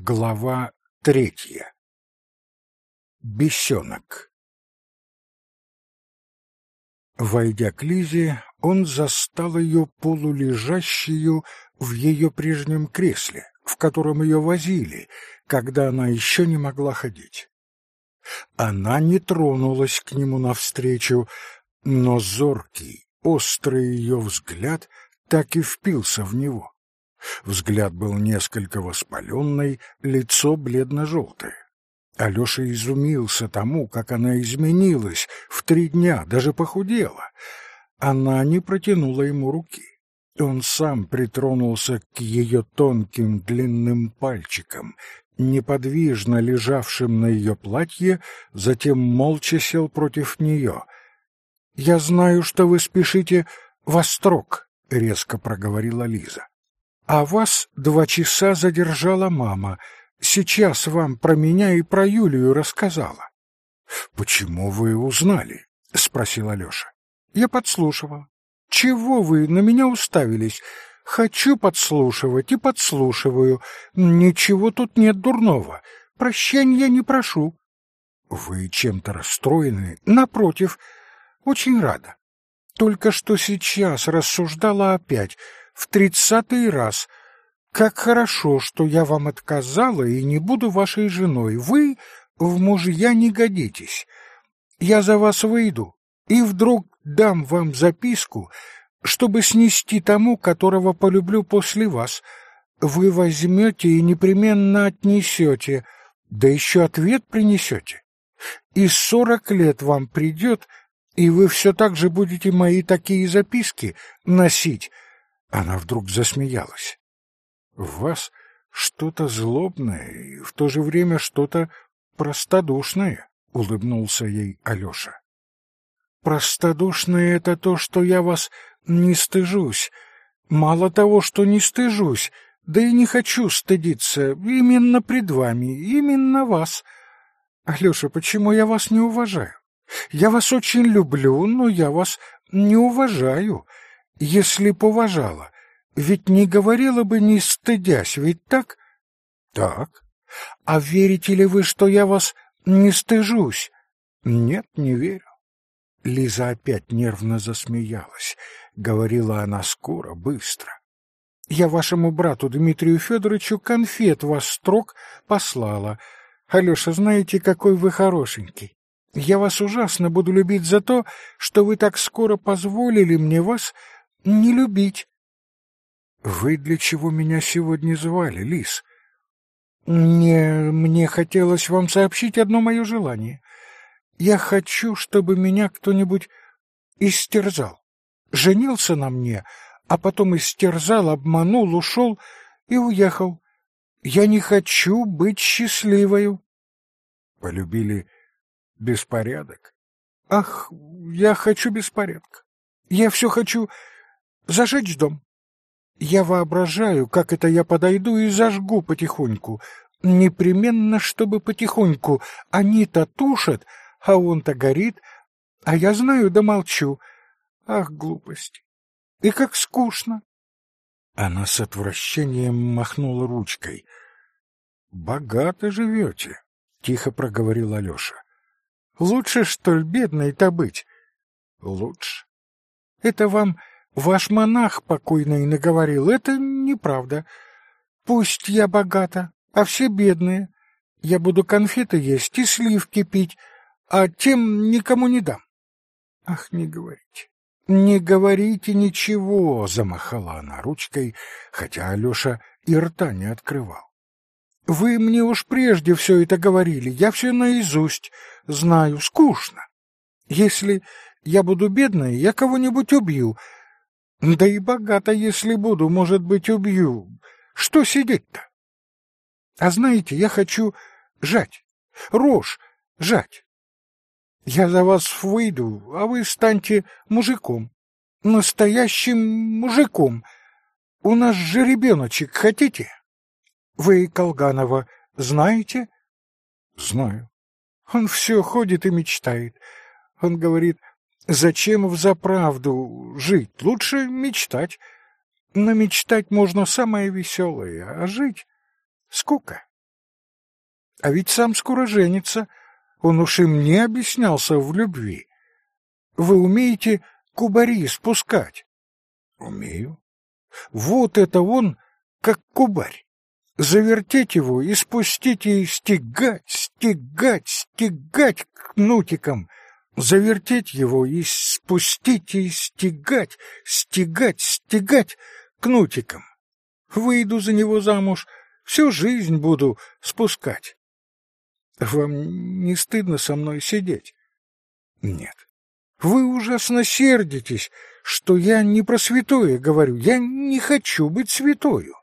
Глава третья. Бесенок. Войдя к Лизе, он застал ее полулежащую в ее прежнем кресле, в котором ее возили, когда она еще не могла ходить. Она не тронулась к нему навстречу, но зоркий, острый ее взгляд так и впился в него. Взгляд был несколько воспаленный, лицо бледно-желтое. Алеша изумился тому, как она изменилась в три дня, даже похудела. Она не протянула ему руки. Он сам притронулся к ее тонким длинным пальчикам, неподвижно лежавшим на ее платье, затем молча сел против нее. «Я знаю, что вы спешите во строк», — резко проговорила Лиза. А вас два часа задержала мама. Сейчас вам про меня и про Юлию рассказала. — Почему вы узнали? — спросил Алеша. — Я подслушивала. — Чего вы на меня уставились? Хочу подслушивать и подслушиваю. Ничего тут нет дурного. Прощения не прошу. — Вы чем-то расстроены? — Напротив, очень рада. Только что сейчас рассуждала опять — в тридцатый раз. Как хорошо, что я вам отказала и не буду вашей женой. Вы в мужья не годитесь. Я за вас выйду и вдруг дам вам записку, чтобы снести тому, которого полюблю после вас. Вы возьмете и непременно отнесете, да еще ответ принесете. И сорок лет вам придет, и вы все так же будете мои такие записки носить, она вдруг засмеялась. В вас что-то злобное и в то же время что-то простодушное, улыбнулся ей Алёша. Простодушное это то, что я вас не стыжусь. Мало того, что не стыжусь, да и не хочу стыдиться именно пред вами, именно вас. Алёша, почему я вас не уважаю? Я вас очень люблю, но я вас не уважаю если б уважала, ведь не говорила бы, не стыдясь, ведь так? Так. А верите ли вы, что я вас не стыжусь? Нет, не верю. Лиза опять нервно засмеялась. Говорила она скоро, быстро. Я вашему брату Дмитрию Федоровичу конфет вас строк послала. Алеша, знаете, какой вы хорошенький. Я вас ужасно буду любить за то, что вы так скоро позволили мне вас не любить. Вы для чего меня сегодня звали, Лис? Мне мне хотелось вам сообщить одно мое желание. Я хочу, чтобы меня кто-нибудь истерзал. Женился на мне, а потом истерзал, обманул, ушел и уехал. Я не хочу быть счастливою. Полюбили беспорядок? Ах, я хочу беспорядка. Я все хочу Зажечь дом. Я воображаю, как это я подойду и зажгу потихоньку. Непременно, чтобы потихоньку. Они-то тушат, а он-то горит, а я знаю да молчу. Ах, глупости! И как скучно! Она с отвращением махнула ручкой. — Богато живете, — тихо проговорил Алеша. — Лучше, что ли, бедной-то быть? — Лучше. Это вам Ваш монах покойный наговорил, это неправда. Пусть я богата, а все бедные. Я буду конфеты есть и сливки пить, а тем никому не дам. Ах, не говорите. Не говорите ничего, замахала она ручкой, хотя Алёша и рта не открывал. Вы мне уж прежде все это говорили, я все наизусть знаю, скучно. Если я буду бедной, я кого-нибудь убью, да и богато, если буду, может быть, убью. Что сидеть-то? А знаете, я хочу жать, рожь жать. Я за вас выйду, а вы станьте мужиком, настоящим мужиком. У нас же ребеночек хотите? Вы Колганова знаете? Знаю. Он все ходит и мечтает. Он говорит, Зачем взаправду жить? Лучше мечтать. Но мечтать можно самое веселое, а жить — скука. А ведь сам скоро женится. Он уж и мне объяснялся в любви. Вы умеете кубари спускать? Умею. Вот это он, как кубарь. Завертеть его и спустить и стегать, стегать, стегать кнутиком. Завертеть его и спустить и стегать, стегать, стегать кнутиком. Выйду за него замуж, всю жизнь буду спускать. Вам не стыдно со мной сидеть? Нет. Вы ужасно сердитесь, что я не про святое говорю. Я не хочу быть святою.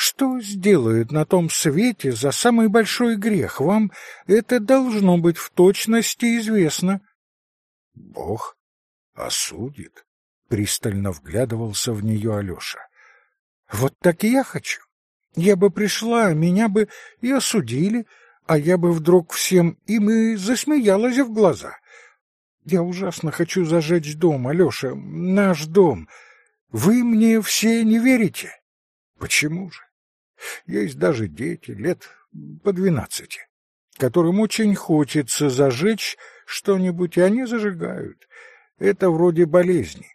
Что сделают на том свете за самый большой грех? Вам это должно быть в точности известно. Бог осудит. Пристально вглядывался в нее Алеша. Вот так и я хочу. Я бы пришла, меня бы и осудили, а я бы вдруг всем и засмеялась в глаза. Я ужасно хочу зажечь дом, Алёша, наш дом. Вы мне все не верите? Почему же? Есть даже дети, лет по двенадцати, которым очень хочется зажечь что-нибудь, и они зажигают. Это вроде болезни.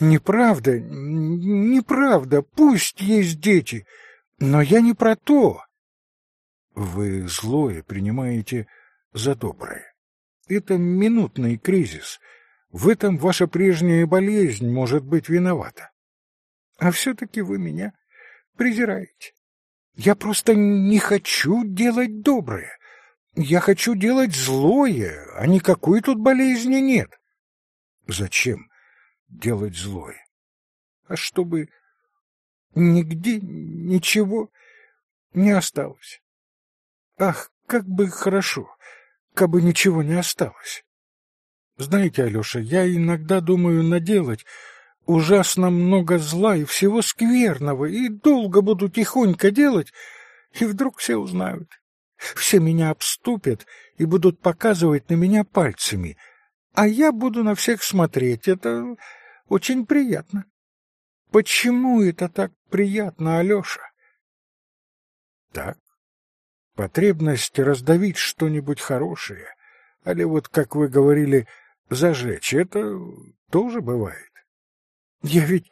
Неправда, неправда, пусть есть дети, но я не про то. Вы злое принимаете за доброе. Это минутный кризис. В этом ваша прежняя болезнь может быть виновата. А все-таки вы меня презираете. Я просто не хочу делать доброе. Я хочу делать злое, а никакой тут болезни нет. Зачем делать злое? А чтобы нигде ничего не осталось. Ах, как бы хорошо, как бы ничего не осталось. Знаете, Алёша, я иногда думаю наделать ужасно много зла и всего скверного, и долго буду тихонько делать, и вдруг все узнают. Все меня обступят и будут показывать на меня пальцами, а я буду на всех смотреть. Это очень приятно. Почему это так приятно, Алёша? Так, Потребность раздавить что-нибудь хорошее, али вот, как вы говорили, зажечь, это тоже бывает. Я ведь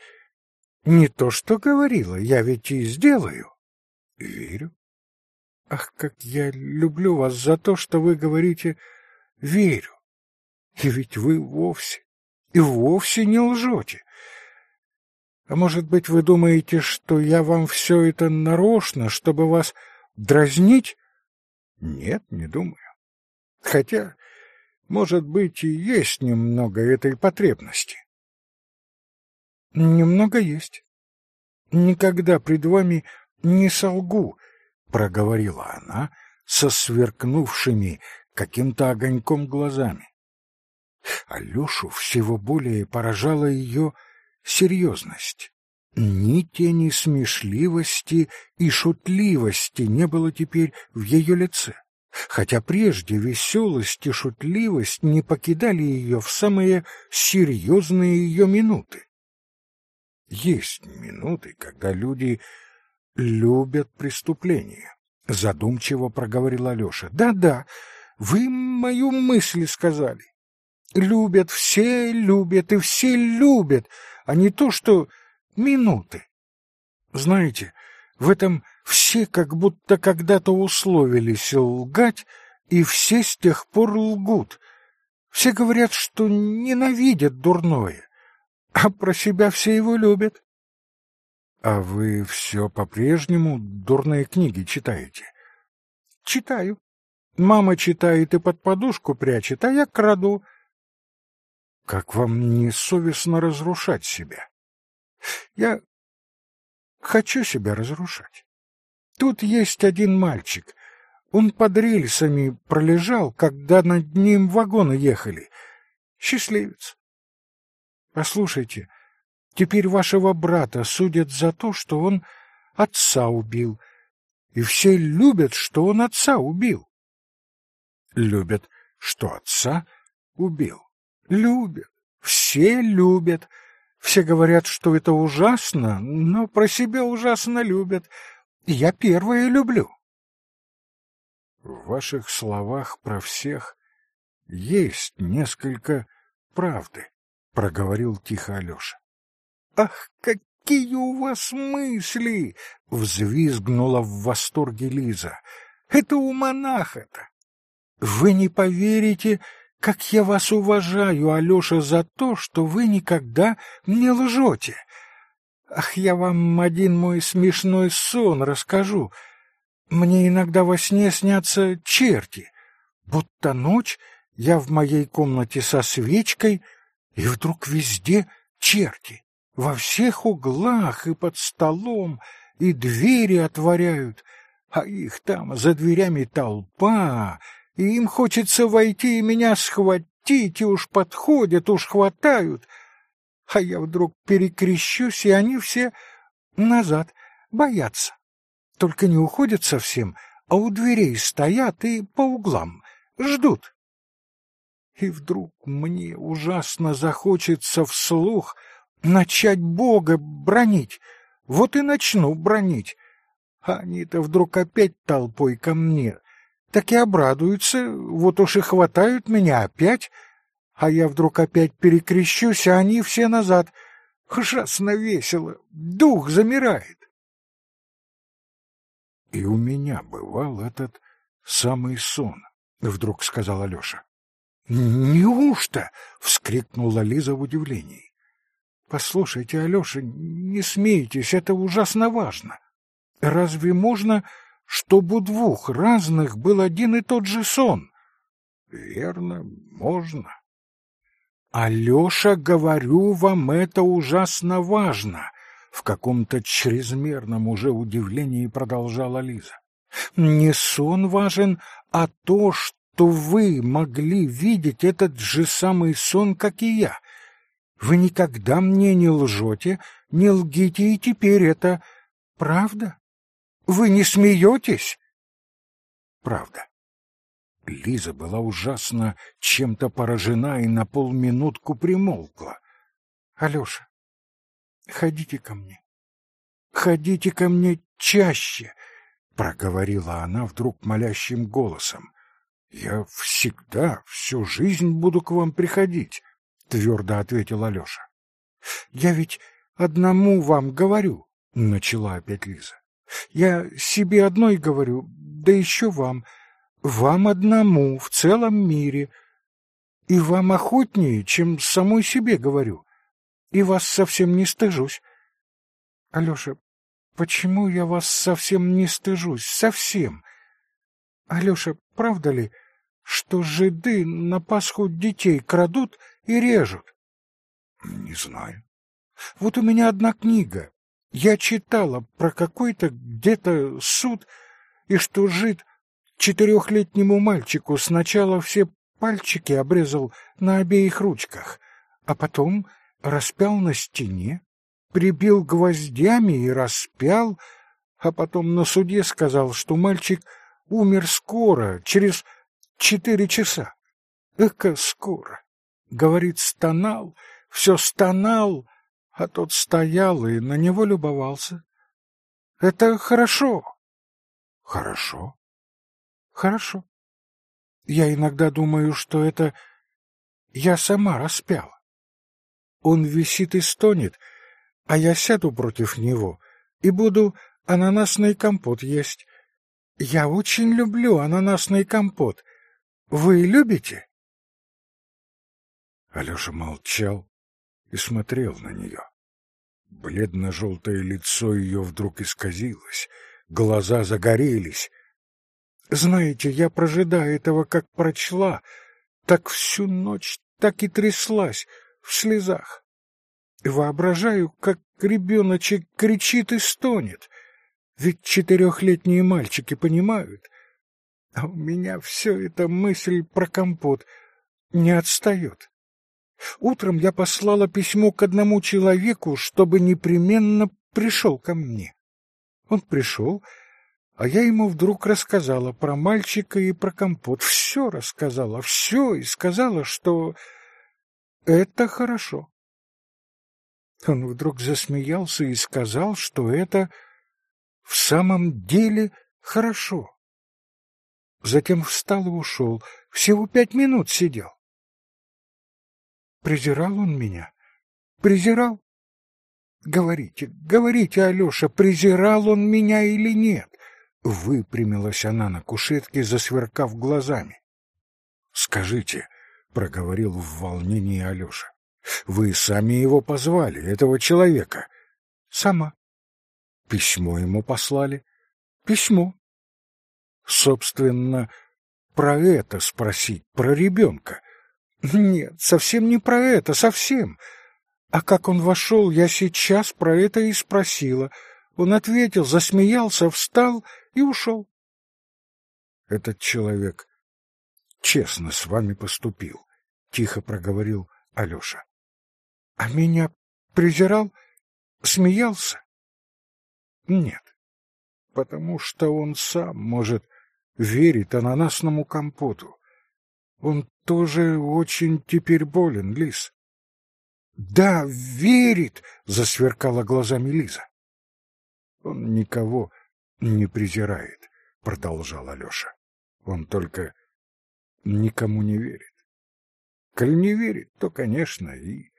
не то что говорила, я ведь и сделаю. Верю. Ах, как я люблю вас за то, что вы говорите «верю». И ведь вы вовсе, и вовсе не лжете. А может быть, вы думаете, что я вам все это нарочно, чтобы вас Дразнить? Нет, не думаю. Хотя, может быть, и есть немного этой потребности. Немного есть. Никогда пред вами не солгу, проговорила она со сверкнувшими каким-то огоньком глазами. Алёшу всего более поражала ее серьезность. Ни тени смешливости и шутливости не было теперь в ее лице, хотя прежде веселость и шутливость не покидали ее в самые серьезные ее минуты. Есть минуты, когда люди любят преступления, задумчиво проговорил Алёша. Да-да, вы мою мысль сказали. Любят, все любят и все любят, а не то, что минуты. Знаете, в этом все как будто когда-то условились лгать, и все с тех пор лгут. Все говорят, что ненавидят дурное, а про себя все его любят. А вы все по-прежнему дурные книги читаете? Читаю. Мама читает и под подушку прячет, а я краду. Как вам не совестно разрушать себя? Я хочу себя разрушать. Тут есть один мальчик. Он под рельсами пролежал, когда над ним вагоны ехали. Счастливец. Послушайте, теперь вашего брата судят за то, что он отца убил. И все любят, что он отца убил. Любят, что отца убил. Любят. Все любят. Все говорят, что это ужасно, но про себя ужасно любят. Я первое люблю. В ваших словах про всех есть несколько правды, — проговорил тихо Алеша. — Ах, какие у вас мысли! — взвизгнула в восторге Лиза. — Это у монаха-то! Вы не поверите, как я вас уважаю, Алеша, за то, что вы никогда не лжете. Ах, я вам один мой смешной сон расскажу. Мне иногда во сне снятся черти, будто ночь я в моей комнате со свечкой, и вдруг везде черти, во всех углах и под столом, и двери отворяют, а их там за дверями толпа, и им хочется войти и меня схватить, и уж подходят, уж хватают. А я вдруг перекрещусь, и они все назад боятся. Только не уходят совсем, а у дверей стоят и по углам ждут. И вдруг мне ужасно захочется вслух начать Бога бронить. Вот и начну бронить. А они-то вдруг опять толпой ко мне. Так и обрадуются, вот уж и хватают меня опять. А я вдруг опять перекрещусь, а они все назад. Ужасно весело, дух замирает. И у меня бывал этот самый сон, — вдруг сказал Алеша. «Неужто?» — вскрикнула Лиза в удивлении. «Послушайте, Алеша, не смейтесь, это ужасно важно. Разве можно, чтобы у двух разных был один и тот же сон?» «Верно, можно». «Алеша, говорю вам, это ужасно важно», — в каком-то чрезмерном уже удивлении продолжала Лиза. «Не сон важен, а то, что что вы могли видеть этот же самый сон, как и я. Вы никогда мне не лжете, не лгите, и теперь это правда? Вы не смеетесь? Правда. Лиза была ужасно чем-то поражена и на полминутку примолкла. — Алеша, ходите ко мне. Ходите ко мне чаще, — проговорила она вдруг молящим голосом. Я всегда, всю жизнь буду к вам приходить, твердо ответил Алёша. Я ведь одному вам говорю, начала опять Лиза. Я себе одной говорю, да еще вам, вам одному в целом мире. И вам охотнее, чем самой себе говорю. И вас совсем не стыжусь. Алёша, почему я вас совсем не стыжусь? Совсем. Алёша, правда ли, что жиды на Пасху детей крадут и режут? Не знаю. Вот у меня одна книга. Я читала про какой-то где-то суд, и что жид четырехлетнему мальчику сначала все пальчики обрезал на обеих ручках, а потом распял на стене, прибил гвоздями и распял, а потом на суде сказал, что мальчик умер скоро, через четыре часа. Эка скоро. Говорит, стонал, все стонал, а тот стоял и на него любовался. Это хорошо. Хорошо. Хорошо. Я иногда думаю, что это я сама распяла. Он висит и стонет, а я сяду против него и буду ананасный компот есть. Я очень люблю ананасный компот. Вы любите? Алёша молчал и смотрел на неё. Бледно-желтое лицо её вдруг исказилось, глаза загорелись. Знаете, я, прожидая этого, как прочла, так всю ночь так и тряслась в слезах. Воображаю, как ребеночек кричит и стонет. Ведь четырехлетние мальчики понимают — а у меня все это мысль про компот не отстает. Утром я послала письмо к одному человеку, чтобы непременно пришел ко мне. Он пришел, а я ему вдруг рассказала про мальчика и про компот. Все рассказала, все, и сказала, что это хорошо. Он вдруг засмеялся и сказал, что это в самом деле хорошо. Затем встал и ушел. Всего пять минут сидел. Презирал он меня? Презирал? Говорите, говорите, Алёша, презирал он меня или нет? Выпрямилась она на кушетке, засверкав глазами. Скажите, проговорил в волнении Алёша. Вы сами его позвали, этого человека. Сама. Письмо ему послали. Письмо. Собственно, про это спросить, про ребенка. Нет, совсем не про это, совсем. А как он вошел, я сейчас про это и спросила. Он ответил, засмеялся, встал и ушел. Этот человек честно с вами поступил, тихо проговорил Алёша. А меня презирал, смеялся? Нет, потому что он сам, может, верит ананасному компоту. Он тоже очень теперь болен, Лис. Да, верит, засверкала глазами Лиза. Он никого не презирает, продолжал Алёша. Он только никому не верит. Коль не верит, то, конечно, и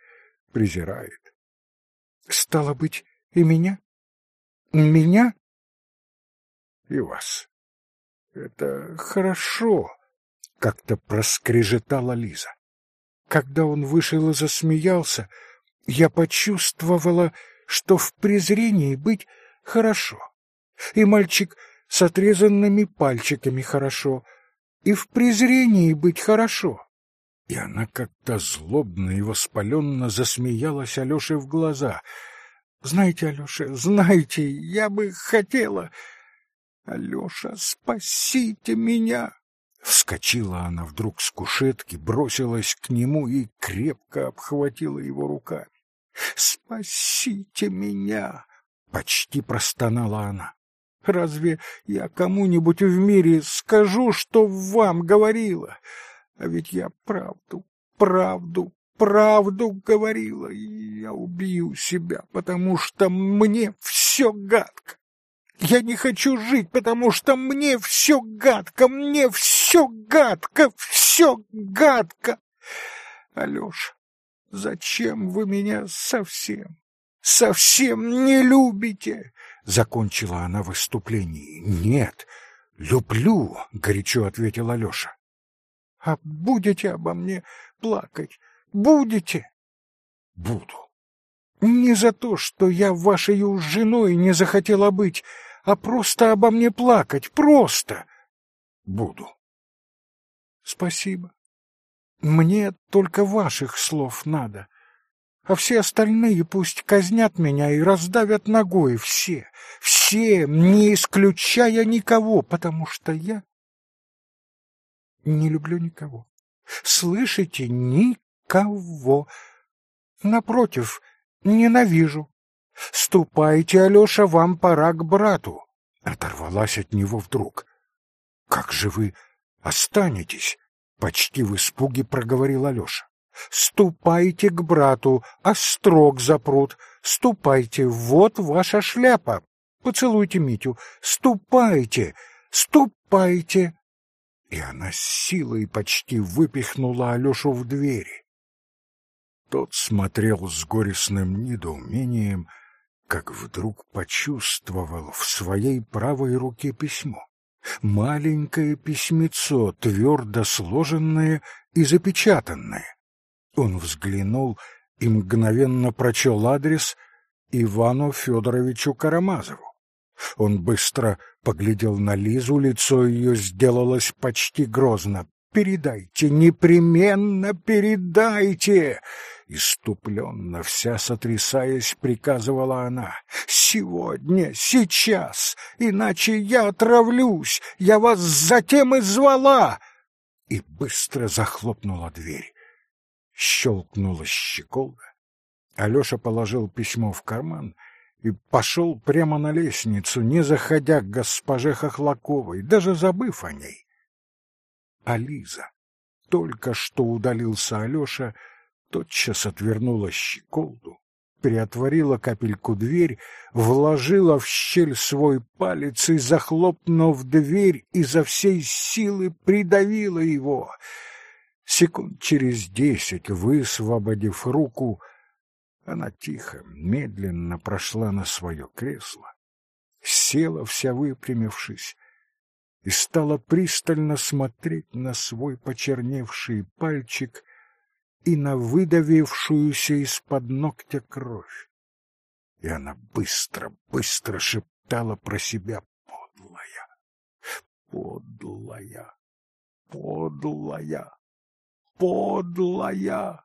презирает. Стало быть, и меня? Меня? И вас. Это хорошо, как-то проскрежетала Лиза. Когда он вышел и засмеялся, я почувствовала, что в презрении быть хорошо. И мальчик с отрезанными пальчиками хорошо, и в презрении быть хорошо. И она как-то злобно и воспаленно засмеялась Алёше в глаза. «Знаете, Алёша, знаете, я бы хотела...» «Алёша, спасите меня!» Вскочила она вдруг с кушетки, бросилась к нему и крепко обхватила его руками. «Спасите меня!» — почти простонала она. «Разве я кому-нибудь в мире скажу, что вам говорила? А ведь я правду, правду, правду говорила, и я убью себя, потому что мне все гадко. Я не хочу жить, потому что мне все гадко, мне все гадко, все гадко. Алёша, зачем вы меня совсем, совсем не любите? Закончила она выступление. Нет, люблю, горячо ответил Алёша. А будете обо мне плакать? Будете? Буду. Не за то, что я вашей женой не захотела быть, а просто обо мне плакать, просто. Буду. Спасибо. Мне только ваших слов надо. А все остальные пусть казнят меня и раздавят ногой все, все, не исключая никого, потому что я не люблю никого. Слышите, никого. Напротив, ненавижу. Ступайте, Алёша, вам пора к брату. Оторвалась от него вдруг. Как же вы останетесь? Почти в испуге проговорил Алёша. Ступайте к брату, а строк запрут. Ступайте, вот ваша шляпа. Поцелуйте Митю. Ступайте, ступайте. И она с силой почти выпихнула Алёшу в двери. Тот смотрел с горестным недоумением, как вдруг почувствовал в своей правой руке письмо. Маленькое письмецо, твердо сложенное и запечатанное. Он взглянул и мгновенно прочел адрес Ивану Федоровичу Карамазову. Он быстро поглядел на Лизу, лицо ее сделалось почти грозно. «Передайте, непременно передайте!» Иступленно, вся сотрясаясь, приказывала она. «Сегодня, сейчас, иначе я отравлюсь! Я вас затем и звала!» И быстро захлопнула дверь. Щелкнула щеколда. Алеша положил письмо в карман и пошел прямо на лестницу, не заходя к госпоже Хохлаковой, даже забыв о ней. А Лиза, только что удалился Алеша, тотчас отвернула щеколду, приотворила капельку дверь, вложила в щель свой палец и, захлопнув дверь, изо всей силы придавила его. Секунд через десять, высвободив руку, она тихо, медленно прошла на свое кресло, села вся выпрямившись и стала пристально смотреть на свой почерневший пальчик и на выдавившуюся из-под ногтя кровь. И она быстро, быстро шептала про себя «Подлая! Подлая! Подлая! Подлая!»